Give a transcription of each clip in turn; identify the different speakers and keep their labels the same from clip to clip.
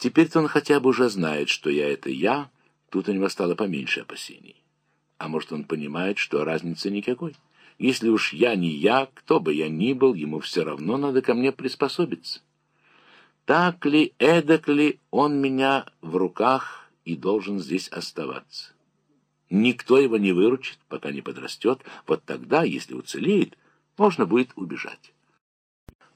Speaker 1: Теперь-то он хотя бы уже знает, что я — это я, тут у него стало поменьше опасений. А может, он понимает, что разницы никакой? Если уж я не я, кто бы я ни был, ему все равно надо ко мне приспособиться. Так ли, эдак ли, он меня в руках и должен здесь оставаться. Никто его не выручит, пока не подрастет. Вот тогда, если уцелеет, можно будет убежать.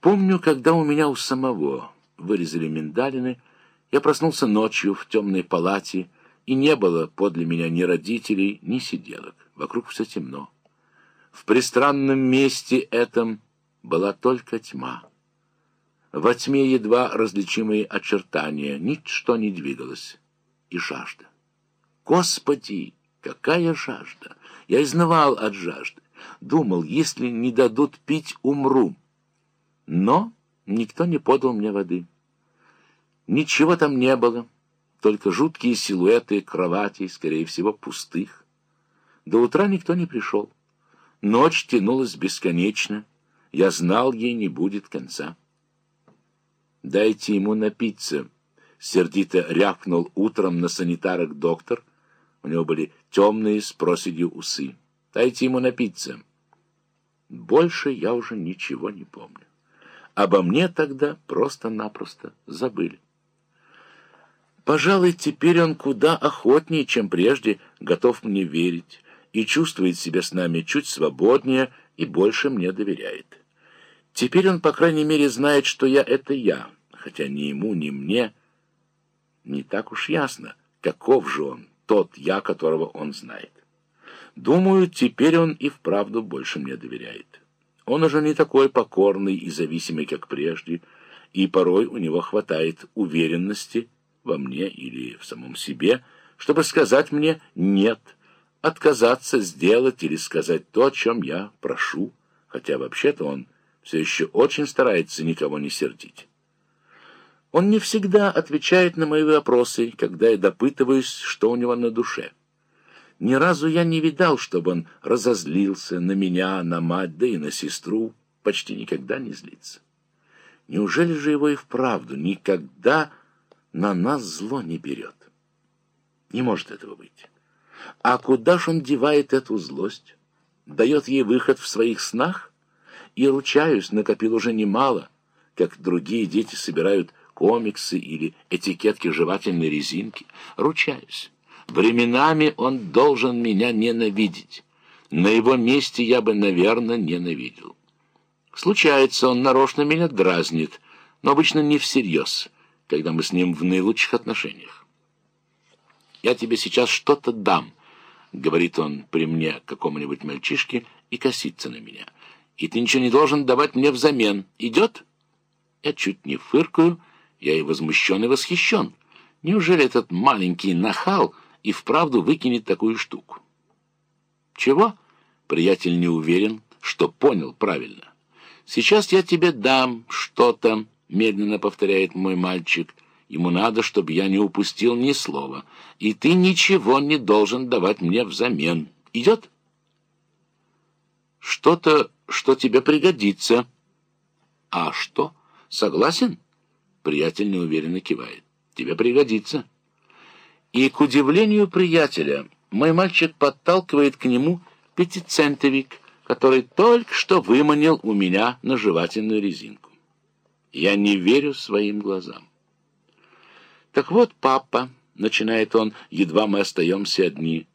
Speaker 1: Помню, когда у меня у самого вырезали миндалины, я проснулся ночью в темной палате, и не было подле меня ни родителей, ни сиделок. Вокруг все темно. В пристранном месте этом была только тьма. Во тьме едва различимые очертания, ничто не двигалось. И жажда. Господи, какая жажда! Я изнывал от жажды. Думал, если не дадут пить, умру. Но никто не подал мне воды. Ничего там не было, только жуткие силуэты кроватей, скорее всего, пустых. До утра никто не пришел. Ночь тянулась бесконечно. Я знал, ей не будет конца. «Дайте ему напиться», — сердито рявкнул утром на санитарок доктор. У него были темные с проседью усы. «Дайте ему напиться». Больше я уже ничего не помню. Обо мне тогда просто-напросто забыли. Пожалуй, теперь он куда охотнее, чем прежде, готов мне верить и чувствует себя с нами чуть свободнее и больше мне доверяет. Теперь он, по крайней мере, знает, что я — это я, хотя ни ему, ни мне не так уж ясно, каков же он, тот я, которого он знает. Думаю, теперь он и вправду больше мне доверяет. Он уже не такой покорный и зависимый, как прежде, и порой у него хватает уверенности во мне или в самом себе, чтобы сказать мне «нет», отказаться сделать или сказать то, о чем я прошу, хотя вообще-то он все еще очень старается никого не сердить. Он не всегда отвечает на мои вопросы, когда я допытываюсь, что у него на душе. Ни разу я не видал, чтобы он разозлился на меня, на мать, да и на сестру. Почти никогда не злится. Неужели же его и вправду никогда на нас зло не берет? Не может этого быть. А куда ж он девает эту злость? Дает ей выход в своих снах? И, ручаюсь, накопил уже немало, как другие дети собирают комиксы или этикетки жевательной резинки. Ручаюсь. Временами он должен меня ненавидеть. На его месте я бы, наверное, ненавидел. Случается, он нарочно меня дразнит, но обычно не всерьез, когда мы с ним в наилучших отношениях. «Я тебе сейчас что-то дам», — говорит он при мне какому-нибудь мальчишке и косится на меня. «И ты ничего не должен давать мне взамен. Идет?» Я чуть не фыркаю, я и возмущен, и восхищен. Неужели этот маленький нахал и вправду выкинет такую штуку. Чего? Приятель не уверен, что понял правильно. Сейчас я тебе дам что-то, медленно повторяет мой мальчик. Ему надо, чтобы я не упустил ни слова. И ты ничего не должен давать мне взамен. Идет? Что-то, что тебе пригодится. А что? Согласен? Приятель неуверенно кивает. Тебе пригодится. И, к удивлению приятеля, мой мальчик подталкивает к нему пятицентовик, который только что выманил у меня на жевательную резинку. Я не верю своим глазам. «Так вот, папа», — начинает он, едва мы остаемся одни.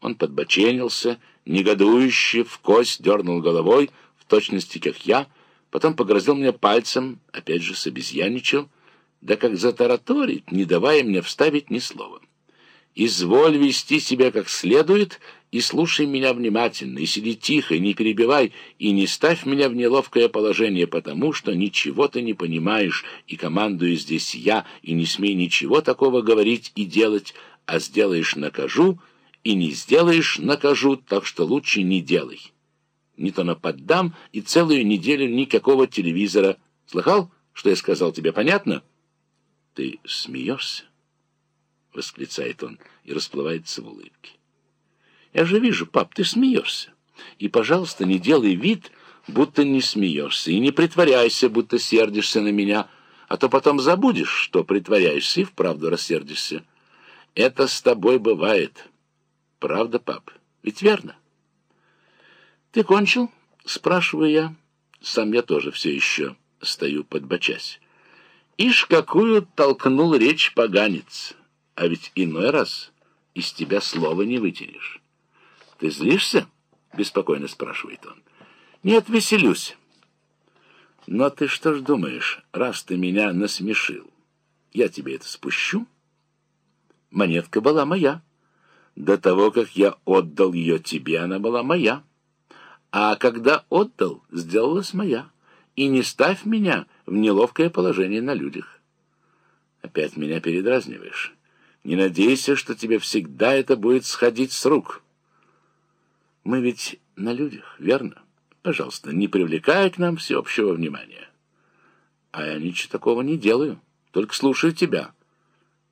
Speaker 1: Он подбоченился, негодующе, в кость дернул головой, в точности, как я, потом погрозил мне пальцем, опять же собезьяничал, да как затараторит, не давая мне вставить ни слова. Изволь вести себя как следует и слушай меня внимательно, и сиди тихо, и не перебивай, и не ставь меня в неловкое положение, потому что ничего ты не понимаешь, и командую здесь я, и не смей ничего такого говорить и делать, а сделаешь — накажу, и не сделаешь — накажу, так что лучше не делай. Не то наподдам, и целую неделю никакого телевизора. Слыхал, что я сказал тебе, понятно? Ты смеешься? — восклицает он и расплывается в улыбке. «Я же вижу, пап, ты смеешься. И, пожалуйста, не делай вид, будто не смеешься, и не притворяйся, будто сердишься на меня, а то потом забудешь, что притворяешься и вправду рассердишься. Это с тобой бывает. Правда, пап? Ведь верно? Ты кончил? Спрашиваю я. Сам я тоже все еще стою подбочась. Ишь, какую толкнул речь поганец. А ведь иной раз из тебя слова не вытерешь. Ты злишься? Беспокойно спрашивает он. Нет, веселюсь. Но ты что ж думаешь, раз ты меня насмешил, я тебе это спущу? Монетка была моя. До того, как я отдал ее тебе, она была моя. А когда отдал, сделалась моя. И не ставь меня в неловкое положение на людях. Опять меня передразниваешь. Не надейся, что тебе всегда это будет сходить с рук. Мы ведь на людях, верно? Пожалуйста, не привлекай к нам всеобщего внимания. А я ничего такого не делаю, только слушаю тебя.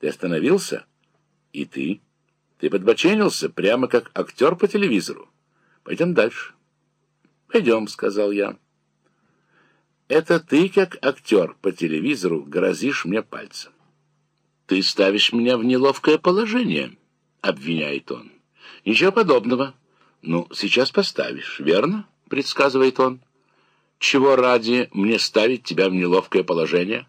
Speaker 1: Ты остановился? И ты? Ты подбоченился, прямо как актер по телевизору. Пойдем дальше. Пойдем, сказал я. Это ты, как актер по телевизору, грозишь мне пальцем. Ты ставишь меня в неловкое положение, обвиняет он. Ничего подобного. Ну, сейчас поставишь, верно? предсказывает он. Чего ради мне ставить тебя в неловкое положение?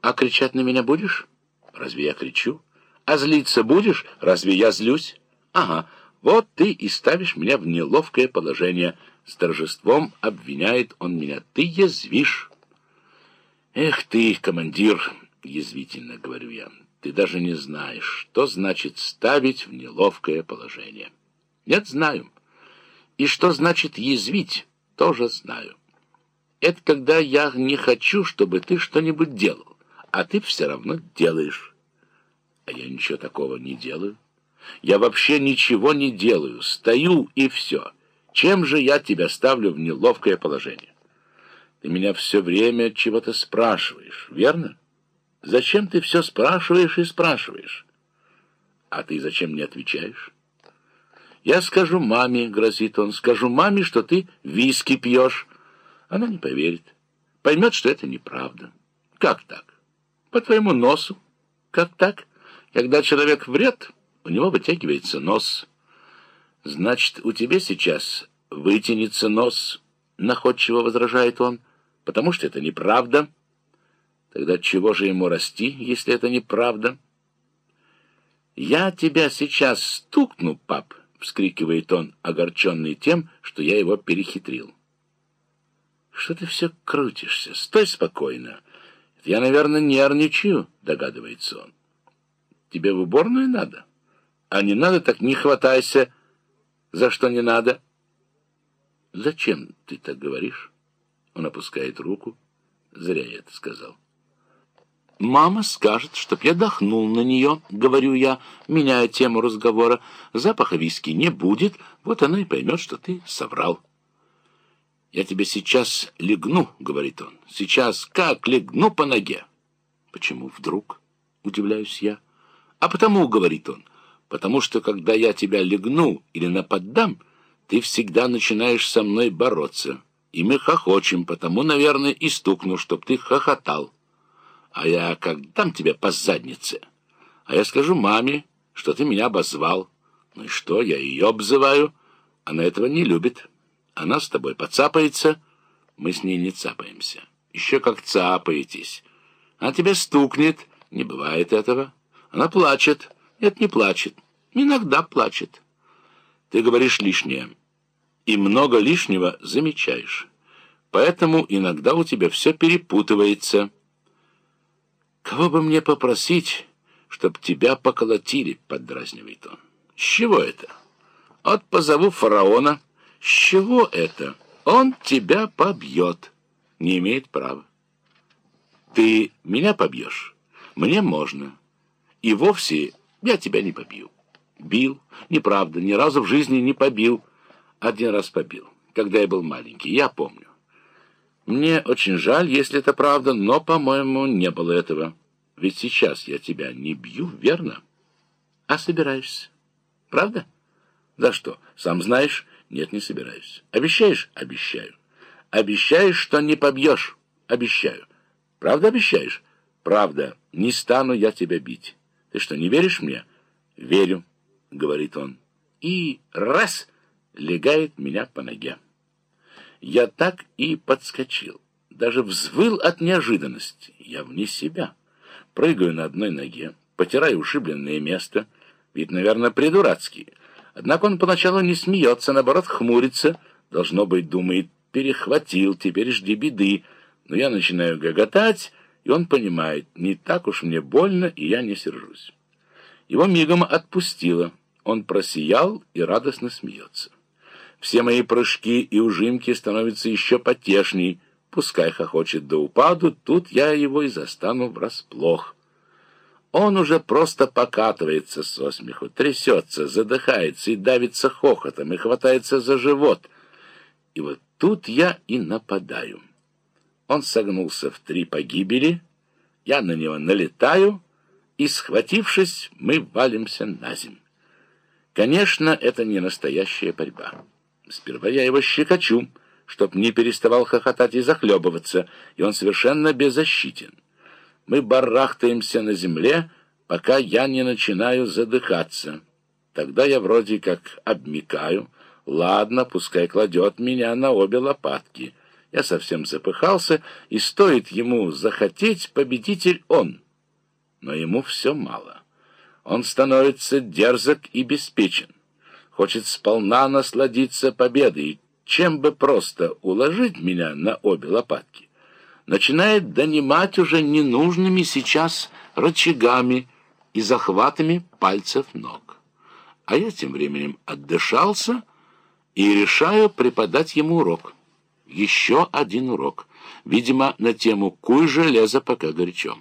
Speaker 1: А кричать на меня будешь? Разве я кричу? А злиться будешь? Разве я злюсь? Ага, вот ты и ставишь меня в неловкое положение. С торжеством обвиняет он меня. Ты язвишь. Эх ты, командир, язвительно говорю я. Ты даже не знаешь, что значит ставить в неловкое положение. Нет, знаю. И что значит язвить, тоже знаю. Это когда я не хочу, чтобы ты что-нибудь делал, а ты все равно делаешь. А я ничего такого не делаю. Я вообще ничего не делаю, стою и все. Чем же я тебя ставлю в неловкое положение? Ты меня все время чего-то спрашиваешь, верно? Зачем ты все спрашиваешь и спрашиваешь? А ты зачем не отвечаешь? Я скажу маме, грозит он, скажу маме, что ты виски пьешь. Она не поверит. Поймет, что это неправда. Как так? По твоему носу. Как так? Когда человек врет, у него вытягивается нос. Значит, у тебя сейчас вытянется нос, находчиво возражает он, потому что это неправда. Тогда чего же ему расти, если это неправда? Я тебя сейчас стукну, пап, — вскрикивает он, огорченный тем, что я его перехитрил. «Что ты все крутишься? Стой спокойно. Я, наверное, нервничаю», — догадывается он. «Тебе в уборную надо? А не надо, так не хватайся. За что не надо?» «Зачем ты так говоришь?» Он опускает руку. Зря я это сказал. Мама скажет, чтоб я дохнул на нее, говорю я, меняя тему разговора. Запаха виски не будет, вот она и поймет, что ты соврал. «Я тебе сейчас легну», — говорит он. «Сейчас как легну по ноге». «Почему вдруг?» — удивляюсь я. «А потому», — говорит он, — «потому что, когда я тебя легну или нападам, ты всегда начинаешь со мной бороться, и мы хохочем, потому, наверное, и стукну, чтоб ты хохотал». А я как дам тебе по заднице. А я скажу маме, что ты меня обозвал. Ну и что, я ее обзываю. Она этого не любит. Она с тобой поцапается. Мы с ней не цапаемся. Еще как цапаетесь. Она тебя стукнет. Не бывает этого. Она плачет. Нет, не плачет. Иногда плачет. Ты говоришь лишнее. И много лишнего замечаешь. Поэтому иногда у тебя все перепутывается. «Кого бы мне попросить, чтоб тебя поколотили?» — поддразнивает он. «С чего это?» «От позову фараона». «С чего это?» «Он тебя побьет». «Не имеет права». «Ты меня побьешь?» «Мне можно. И вовсе я тебя не побью». «Бил? Неправда, ни разу в жизни не побил. Один раз побил, когда я был маленький, я помню». Мне очень жаль, если это правда, но, по-моему, не было этого. Ведь сейчас я тебя не бью, верно? А собираешься. Правда? За что? Сам знаешь? Нет, не собираюсь. Обещаешь? Обещаю. Обещаешь, что не побьешь? Обещаю. Правда обещаешь? Правда. Не стану я тебя бить. Ты что, не веришь мне? Верю, говорит он. И раз легает меня по ноге. Я так и подскочил. Даже взвыл от неожиданности. Я вне себя. Прыгаю на одной ноге, потираю ушибленное место. Вид, наверное, придурацкий. Однако он поначалу не смеется, наоборот, хмурится. Должно быть, думает, перехватил, теперь жди беды. Но я начинаю гоготать, и он понимает, не так уж мне больно, и я не сержусь. Его мигом отпустило. Он просиял и радостно смеется. Все мои прыжки и ужимки становятся еще потешней. Пускай хохочет до упаду, тут я его и застану врасплох. Он уже просто покатывается со смеху, трясется, задыхается и давится хохотом, и хватается за живот. И вот тут я и нападаю. Он согнулся в три погибели, я на него налетаю, и, схватившись, мы валимся на землю. Конечно, это не настоящая борьба. Сперва я его щекочу, чтоб не переставал хохотать и захлебываться, и он совершенно беззащитен. Мы барахтаемся на земле, пока я не начинаю задыхаться. Тогда я вроде как обмикаю. Ладно, пускай кладет меня на обе лопатки. Я совсем запыхался, и стоит ему захотеть, победитель он. Но ему все мало. Он становится дерзок и беспечен хочет сполна насладиться победой, чем бы просто уложить меня на обе лопатки, начинает донимать уже ненужными сейчас рычагами и захватами пальцев ног. А я тем временем отдышался и решаю преподать ему урок. Еще один урок, видимо, на тему «Куй железо, пока горячо».